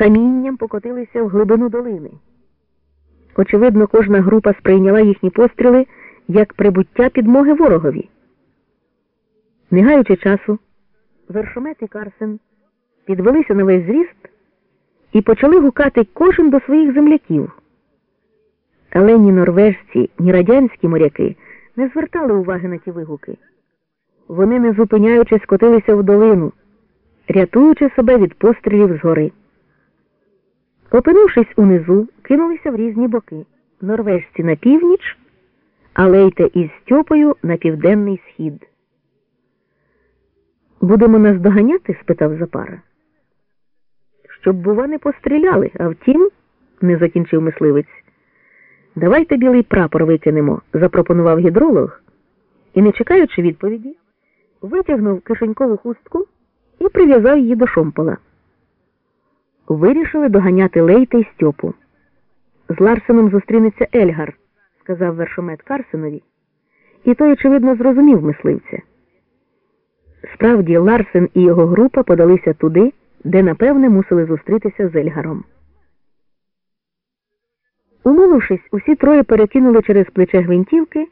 камінням покотилися в глибину долини. Очевидно, кожна група сприйняла їхні постріли як прибуття підмоги ворогові. Не гаючи часу, вершомет і Карсен підвелися на весь зріст і почали гукати кожен до своїх земляків. Але ні норвежці, ні радянські моряки не звертали уваги на ті вигуки. Вони, не зупиняючись, котилися в долину, рятуючи себе від пострілів згори. Опинившись унизу, кинулися в різні боки. Норвежці на північ, а Лейте із Стьопою на південний схід. Будемо нас доганяти? спитав Запара. Щоб, бува, не постріляли, а втім, не закінчив мисливець. Давайте білий прапор викинемо, запропонував гідролог і, не чекаючи відповіді, витягнув кишенькову хустку і прив'язав її до шомпола. Вирішили доганяти Лейта і Стьопу. З Ларсеном зустрінеться Ельгар, сказав Вершомет Карсенові, і той, очевидно, зрозумів мисливця. Справді, Ларсен і його група подалися туди, де, напевне, мусили зустрітися з Ельгаром. Умовившись, усі троє перекинули через плече гвинтівки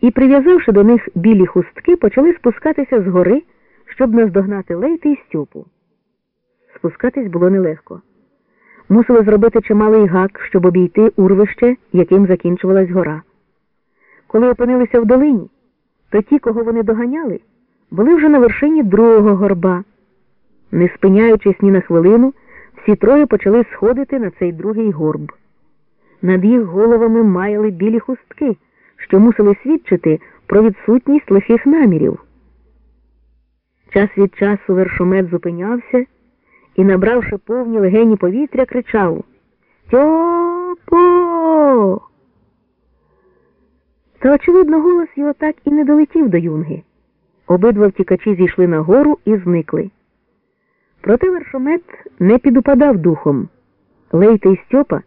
і, прив'язавши до них білі хустки, почали спускатися з гори, щоб наздогнати Лейти і Стьопу. Спускатись було нелегко. Мусили зробити чималий гак, щоб обійти урвище, яким закінчувалась гора. Коли опинилися в долині, то ті, кого вони доганяли, були вже на вершині другого горба. Не спиняючись ні на хвилину, всі троє почали сходити на цей другий горб. Над їх головами маяли білі хустки, що мусили свідчити про відсутність лихих намірів. Час від часу вершомет зупинявся і, набравши повні легені повітря, кричав Стьопо! Та, очевидно, голос його так і не долетів до юнги. Обидва втікачі зійшли на гору і зникли. Проте вершомет не підупадав духом. Лейта і Стьопа,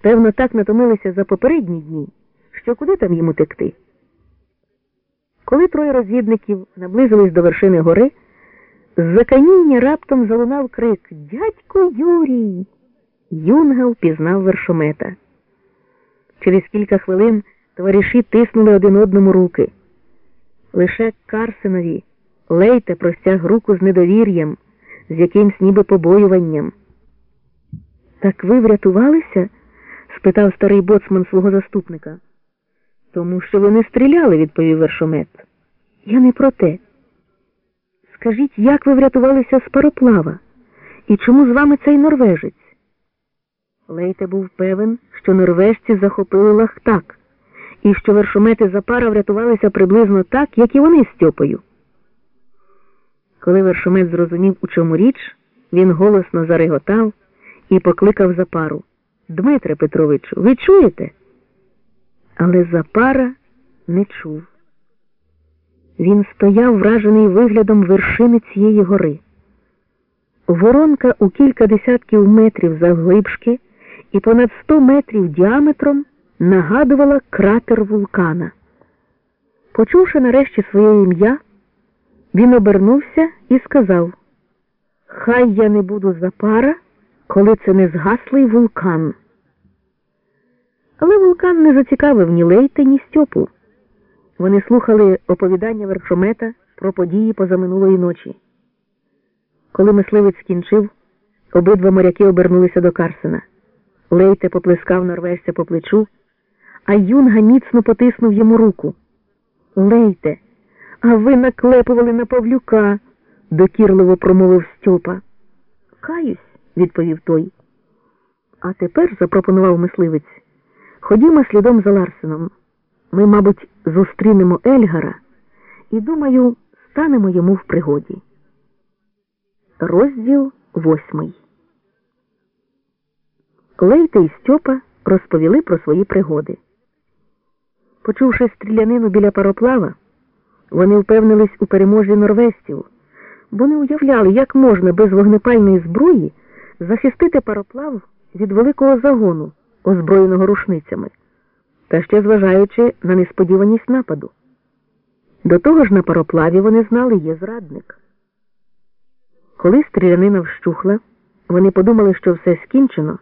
певно, так натомилися за попередні дні, що куди там йому текти. Коли троє розвідників наблизились до вершини гори, з-за каміння раптом залунав крик Дядько Юрій. Юнга впізнав вершомета. Через кілька хвилин товариші тиснули один одному руки. Лише Карсенові Лейте простяг руку з недовір'ям, з якимсь ніби побоюванням. Так ви врятувалися? спитав старий боцман свого заступника. Тому що ви не стріляли, відповів вершомет. Я не про те. Скажіть, як ви врятувалися з пароплава? І чому з вами цей норвежець? Лейте був певен, що норвежці захопили лахтак, і що вершомети Запара врятувалися приблизно так, як і вони з Стьопою. Коли вершомет зрозумів, у чому річ, він голосно зареготав і покликав Запару. Дмитре Петровичу, ви чуєте? Але Запара не чув. Він стояв вражений виглядом вершини цієї гори. Воронка у кілька десятків метрів завглибшки і понад сто метрів діаметром нагадувала кратер вулкана. Почувши нарешті своє ім'я, він обернувся і сказав Хай я не буду запара, коли це не згаслий вулкан. Але вулкан не зацікавив ні Лейте, ні Стьопу. Вони слухали оповідання вершомета про події позаминулої ночі. Коли мисливець скінчив, обидва моряки обернулися до Карсена. Лейте поплескав норвежця по плечу, а юнга міцно потиснув йому руку. Лейте, а ви наклепували на Павлюка, докірливо промовив Стьопа. Каюсь, відповів той. А тепер, запропонував мисливець, ходімо слідом за Ларсеном. Ми, мабуть, зустрінемо Ельгара і, думаю, станемо йому в пригоді. Розділ восьмий. Лейте і Стьопа розповіли про свої пригоди. Почувши стрілянину біля пароплава, вони впевнились у переможі норвезців, бо не уявляли, як можна без вогнепальної зброї захистити пароплав від великого загону, озброєного рушницями та ще зважаючи на несподіваність нападу. До того ж на пароплаві вони знали є зрадник. Коли стрілянина вщухла, Вони подумали, що все скінчено.